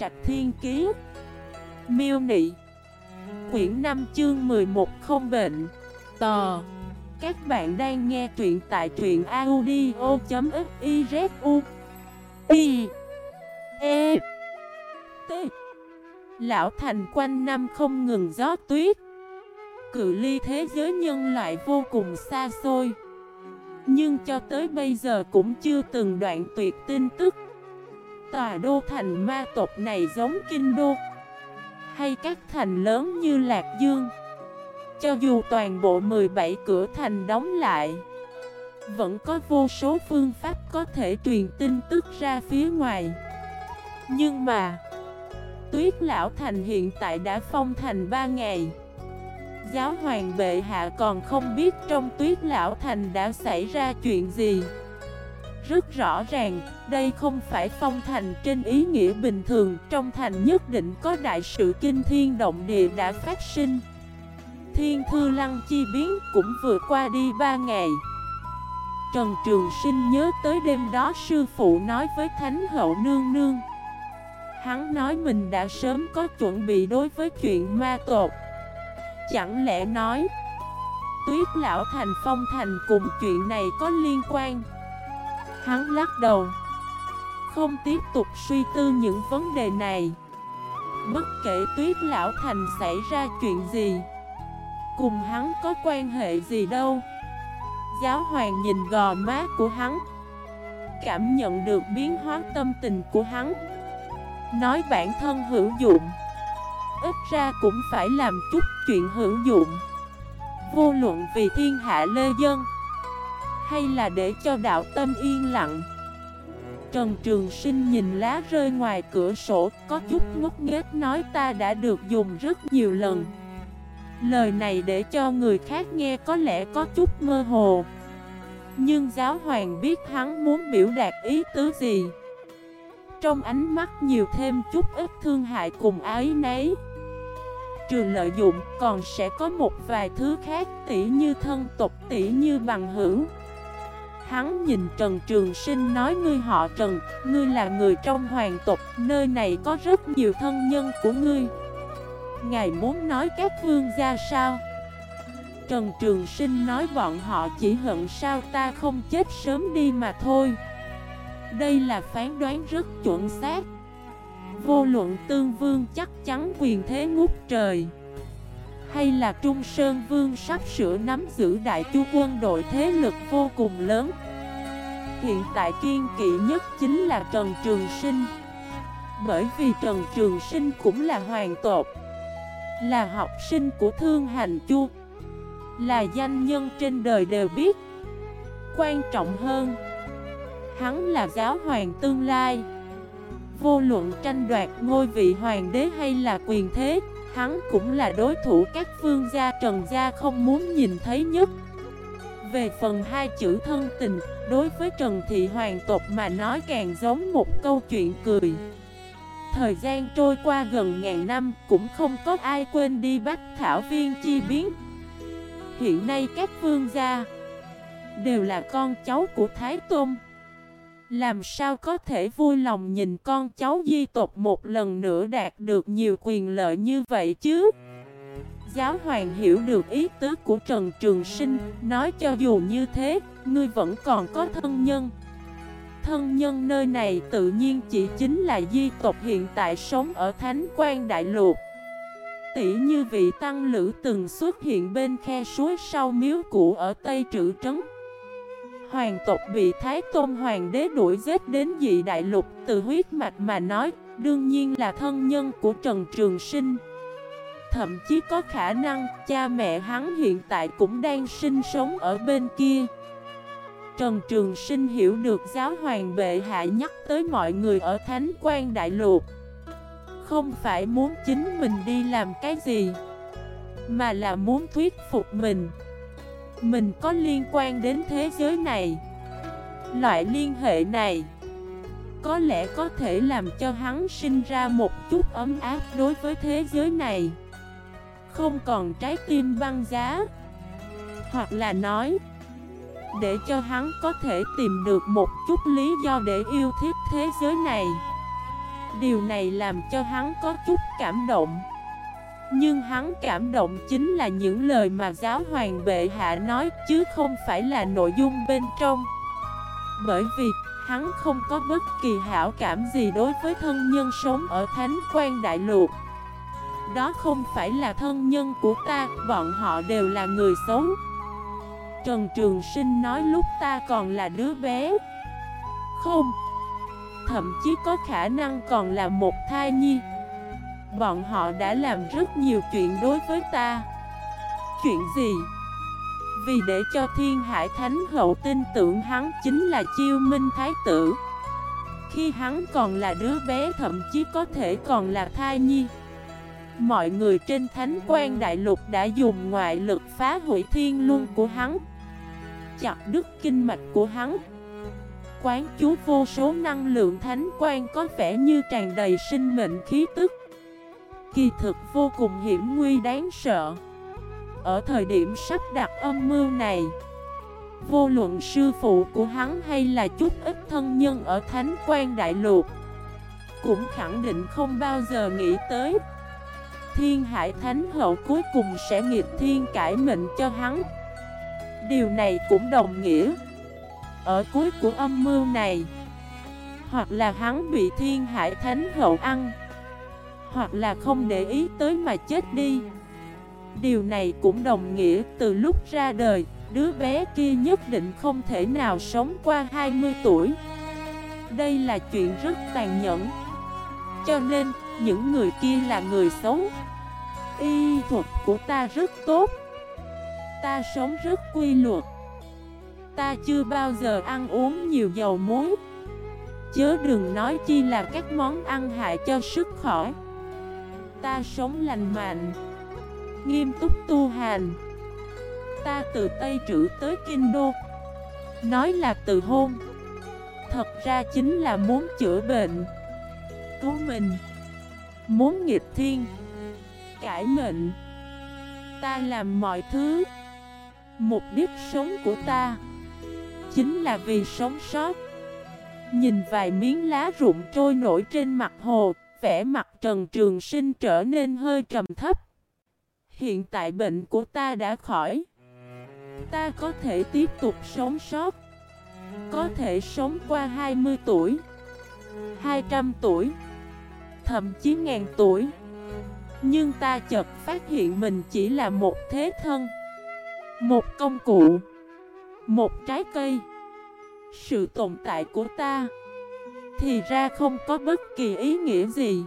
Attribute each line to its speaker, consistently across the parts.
Speaker 1: Trạch Thiên Kiế. Miêu Nị. Quyển 5 chương 11 không bệnh. Tò. Các bạn đang nghe truyện tại truyện audio.xyzu I. E. T. Lão Thành quanh năm không ngừng gió tuyết. Cự ly thế giới nhân loại vô cùng xa xôi. Nhưng cho tới bây giờ cũng chưa từng đoạn tuyệt tin tức. Tòa đô thành ma tộc này giống kinh đô Hay các thành lớn như Lạc Dương. Cho dù toàn bộ 17 cửa thành đóng lại, Vẫn có vô số phương pháp có thể truyền tin tức ra phía ngoài. Nhưng mà, Tuyết Lão Thành hiện tại đã phong thành 3 ngày. Giáo hoàng bệ hạ còn không biết trong Tuyết Lão Thành đã xảy ra chuyện gì. Rất rõ ràng, đây không phải phong thành trên ý nghĩa bình thường Trong thành nhất định có đại sự kinh thiên động địa đã phát sinh. Thiên thư lăng chi biến cũng vừa qua đi 3 ngày. Trần Trường Sinh nhớ tới đêm đó sư phụ nói với Thánh Hậu Nương Nương. Hắn nói mình đã sớm có chuẩn bị đối với chuyện ma tột Chẳng lẽ nói Tuyết Lão Thành Phong Thành cùng chuyện này có liên quan? Hắn lắc đầu. Không tiếp tục suy tư những vấn đề này. Bất kể Tuyết Lão Thành xảy ra chuyện gì, Cùng hắn có quan hệ gì đâu. Giáo hoàng nhìn gò má của hắn, Cảm nhận được biến hóa tâm tình của hắn. Nói bản thân hữu dụng, Ít ra cũng phải làm chút chuyện hữu dụng. Vô luận vì thiên hạ lê dân hay là để cho đạo tâm yên lặng? Trần Trường Sinh nhìn lá rơi ngoài cửa sổ, Có chút ngốc nghếch nói ta đã được dùng rất nhiều lần. Lời này để cho người khác nghe có lẽ có chút mơ hồ. Nhưng giáo hoàng biết hắn muốn biểu đạt ý tứ gì. Trong ánh mắt nhiều thêm chút ít thương hại cùng ái nấy Trừ lợi dụng, còn sẽ có một vài thứ khác, tỉ như thân tộc, tỉ như bằng hữu. Hắn nhìn Trần Trường Sinh nói ngươi họ Trần, ngươi là người trong hoàng tộc, nơi này có rất nhiều thân nhân của ngươi. Ngài muốn nói các vương gia sao? Trần Trường Sinh nói bọn họ chỉ hận sao ta không chết sớm đi mà thôi. Đây là phán đoán rất chuẩn xác. Vô luận tương vương chắc chắn quyền thế ngút trời. Hay là Trung Sơn Vương sắp sửa nắm giữ đại chu quân đội thế lực vô cùng lớn? Hiện tại kiên kỵ nhất chính là Trần Trường Sinh. Bởi vì Trần Trường Sinh cũng là hoàng tộc, Là học sinh của Thương Hành Chu, Là danh nhân trên đời đều biết. Quan trọng hơn, Hắn là giáo hoàng tương lai. Vô luận tranh đoạt ngôi vị hoàng đế hay là quyền thế Hắn cũng là đối thủ các phương gia trần gia không muốn nhìn thấy nhất. Về phần hai chữ thân tình, Đối với Trần Thị Hoàng tộc mà nói càng giống một câu chuyện cười. Thời gian trôi qua gần ngàn năm, Cũng không có ai quên đi Bách Thảo Viên chi biến. Hiện nay các phương gia Đều là con cháu của Thái Tôn làm sao có thể vui lòng nhìn con cháu di tộc một lần nữa đạt được nhiều quyền lợi như vậy chứ? Giáo hoàng hiểu được ý tứ của Trần Trường Sinh, nói cho dù như thế, ngươi vẫn còn có thân nhân. Thân nhân nơi này tự nhiên chỉ chính là di tộc hiện tại sống ở Thánh quan Đại Lục. Tỷ như vị tăng lữ từng xuất hiện bên khe suối sau miếu cũ ở Tây Trữ Trấn. Hoàng tộc bị Thái Tôn Hoàng đế đuổi giết đến dị đại lục từ huyết mạch mà nói, đương nhiên là thân nhân của Trần Trường Sinh. Thậm chí có khả năng cha mẹ hắn hiện tại cũng đang sinh sống ở bên kia. Trần Trường Sinh hiểu được giáo hoàng bệ hạ nhắc tới mọi người ở Thánh quan Đại Lục. Không phải muốn chính mình đi làm cái gì, mà là muốn thuyết phục mình. Mình có liên quan đến thế giới này. Loại liên hệ này Có lẽ có thể làm cho hắn sinh ra một chút ấm áp đối với thế giới này. Không còn trái tim băng giá. Hoặc là nói, Để cho hắn có thể tìm được một chút lý do để yêu thích thế giới này. Điều này làm cho hắn có chút cảm động. Nhưng hắn cảm động chính là những lời mà giáo hoàng bệ hạ nói Chứ không phải là nội dung bên trong. Bởi vì hắn không có bất kỳ hảo cảm gì đối với thân nhân sống ở Thánh quan Đại Lục. Đó không phải là thân nhân của ta, bọn họ đều là người xấu. Trần Trường Sinh nói lúc ta còn là đứa bé. Không Thậm chí có khả năng còn là một thai nhi. Bọn họ đã làm rất nhiều chuyện đối với ta. Chuyện gì? Vì để cho thiên hải thánh hậu tin tưởng hắn chính là chiêu minh thái tử. Khi hắn còn là đứa bé, thậm chí có thể còn là thai nhi. Mọi người trên thánh quan đại lục đã dùng ngoại lực phá hủy thiên luân của hắn, Chặt đứt kinh mạch của hắn. Quán chú vô số năng lượng thánh quan có vẻ như tràn đầy sinh mệnh khí tức. Kỳ thực vô cùng hiểm nguy đáng sợ. Ở thời điểm sắp đặt âm mưu này, Vô luận sư phụ của hắn hay là chút ít thân nhân ở Thánh quan Đại Lục Cũng khẳng định không bao giờ nghĩ tới. Thiên Hải Thánh Hậu cuối cùng sẽ nghiệp thiên cải mệnh cho hắn. Điều này cũng đồng nghĩa Ở cuối của âm mưu này, Hoặc là hắn bị Thiên Hải Thánh Hậu ăn. Hoặc là không để ý tới mà chết đi. Điều này cũng đồng nghĩa từ lúc ra đời Đứa bé kia nhất định không thể nào sống qua 20 tuổi. Đây là chuyện rất tàn nhẫn. Cho nên, những người kia là người xấu. Y thuật của ta rất tốt. Ta sống rất quy luật. Ta chưa bao giờ ăn uống nhiều dầu muối. Chớ đừng nói chi là các món ăn hại cho sức khỏe. Ta sống lành mạnh, Nghiêm túc tu hành. Ta từ Tây Trữ tới Kinh Đô. Nói là từ hôn. Thật ra chính là muốn chữa bệnh Cứu mình. Muốn nghịch thiên, Cải mệnh. Ta làm mọi thứ. Mục đích sống của ta Chính là vì sống sót. Nhìn vài miếng lá rụng trôi nổi trên mặt hồ. Vẻ mặt Trần Trường Sinh trở nên hơi trầm thấp. Hiện tại bệnh của ta đã khỏi. Ta có thể tiếp tục sống sót. Có thể sống qua 20 tuổi 200 tuổi, Thậm chí ngàn tuổi. Nhưng ta chợt phát hiện mình chỉ là một thế thân, một công cụ, Một trái cây. Sự tồn tại của ta thì ra không có bất kỳ ý nghĩa gì.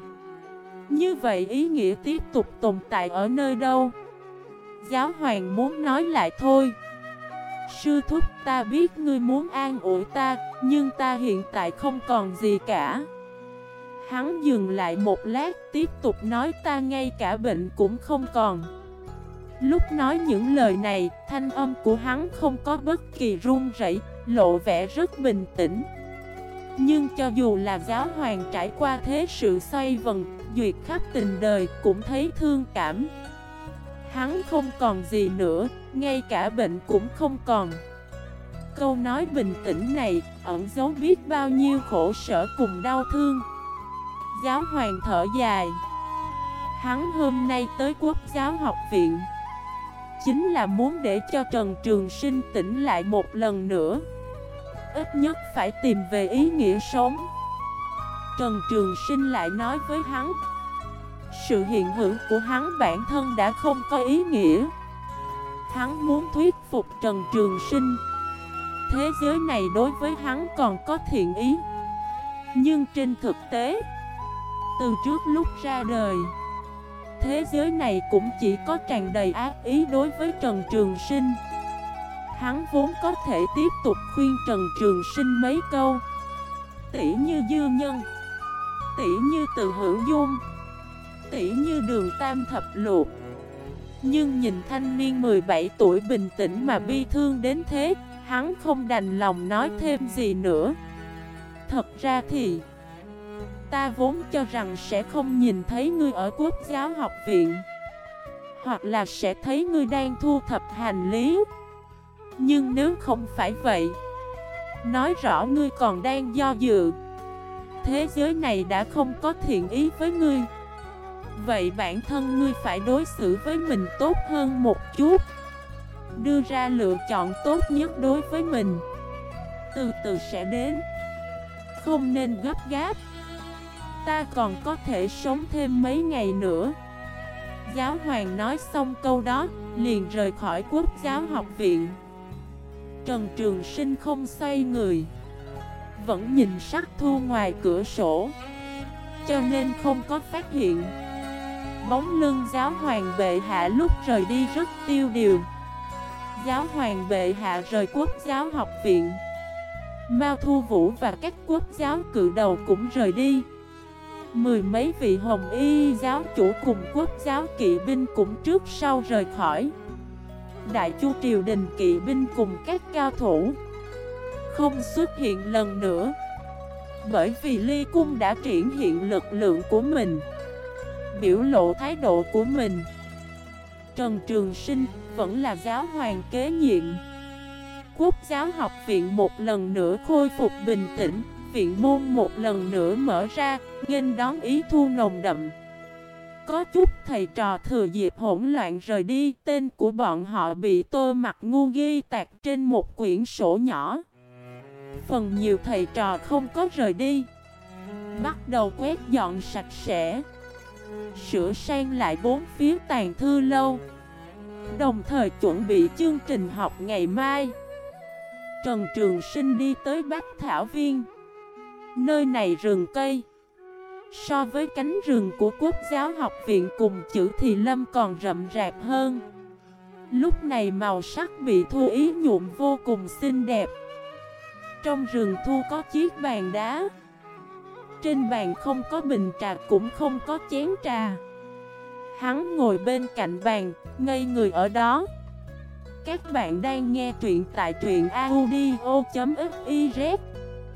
Speaker 1: Như vậy ý nghĩa tiếp tục tồn tại ở nơi đâu? Giáo hoàng muốn nói lại thôi. Sư thúc ta biết ngươi muốn an ủi ta Nhưng ta hiện tại không còn gì cả. Hắn dừng lại một lát tiếp tục nói ta ngay cả bệnh cũng không còn. Lúc nói những lời này, thanh âm của hắn không có bất kỳ run rẩy, lộ vẻ rất bình tĩnh. Nhưng cho dù là giáo hoàng trải qua thế sự xoay vần, duyệt khắp tình đời cũng thấy thương cảm. Hắn không còn gì nữa, ngay cả bệnh cũng không còn. Câu nói bình tĩnh này ẩn giấu biết bao nhiêu khổ sở cùng đau thương. Giáo hoàng thở dài. Hắn hôm nay tới quốc giáo học viện. Chính là muốn để cho Trần Trường Sinh tỉnh lại một lần nữa Ít nhất phải tìm về ý nghĩa sống. Trần Trường Sinh lại nói với hắn, Sự hiện hữu của hắn bản thân đã không có ý nghĩa. Hắn muốn thuyết phục Trần Trường Sinh, Thế giới này đối với hắn còn có thiện ý, Nhưng trên thực tế, Từ trước lúc ra đời, Thế giới này cũng chỉ có tràn đầy ác ý đối với Trần Trường Sinh. Hắn vốn có thể tiếp tục khuyên Trần Trường Sinh mấy câu. Tỉ như dư nhân Tỉ như từ hữu dung Tỉ như đường tam thập luộc Nhưng nhìn thanh niên 17 tuổi bình tĩnh mà bi thương đến thế, Hắn không đành lòng nói thêm gì nữa. Thật ra thì, Ta vốn cho rằng sẽ không nhìn thấy ngươi ở quốc giáo học viện, Hoặc là sẽ thấy ngươi đang thu thập hành lý. Nhưng nếu không phải vậy, Nói rõ ngươi còn đang do dự, thế giới này đã không có thiện ý với ngươi. Vậy bản thân ngươi phải đối xử với mình tốt hơn một chút. Đưa ra lựa chọn tốt nhất đối với mình. Từ từ sẽ đến. Không nên gấp gáp. Ta còn có thể sống thêm mấy ngày nữa. Giáo hoàng nói xong câu đó, Liền rời khỏi quốc giáo học viện. Trần Trường Sinh không xoay người. Vẫn nhìn sắc thu ngoài cửa sổ. Cho nên không có phát hiện. Bóng lưng giáo hoàng bệ hạ lúc rời đi rất tiêu điều. Giáo hoàng bệ hạ rời quốc giáo học viện. Mao Thu Vũ và các quốc giáo cự đầu cũng rời đi. Mười mấy vị hồng y giáo chủ cùng quốc giáo kỵ binh cũng trước sau rời khỏi. Đại chu triều đình kỵ binh cùng các cao thủ Không xuất hiện lần nữa. Bởi vì ly cung đã triển hiện lực lượng của mình, Biểu lộ thái độ của mình. Trần Trường Sinh vẫn là giáo hoàng kế nhiệm. Quốc giáo học viện một lần nữa khôi phục bình tĩnh, Viện môn một lần nữa mở ra, nghênh đón ý thu nồng đậm. Có chút thầy trò thừa dịp hỗn loạn rời đi, Tên của bọn họ bị tô mặt ngu ghi tạc trên một quyển sổ nhỏ. Phần nhiều thầy trò không có rời đi. Bắt đầu quét dọn sạch sẽ. Sửa sang lại bốn phía tàn thư lâu. Đồng thời chuẩn bị chương trình học ngày mai. Trần Trường Sinh đi tới Bách Thảo Viên. Nơi này rừng cây. So với cánh rừng của Quốc giáo học viện cùng chữ thì lâm còn rậm rạp hơn. Lúc này màu sắc bị thu ý nhuộm vô cùng xinh đẹp. Trong rừng thu có chiếc bàn đá. Trên bàn không có bình trà cũng không có chén trà. Hắn ngồi bên cạnh bàn, ngây người ở đó. Các bạn đang nghe truyện tại truyện audio.fif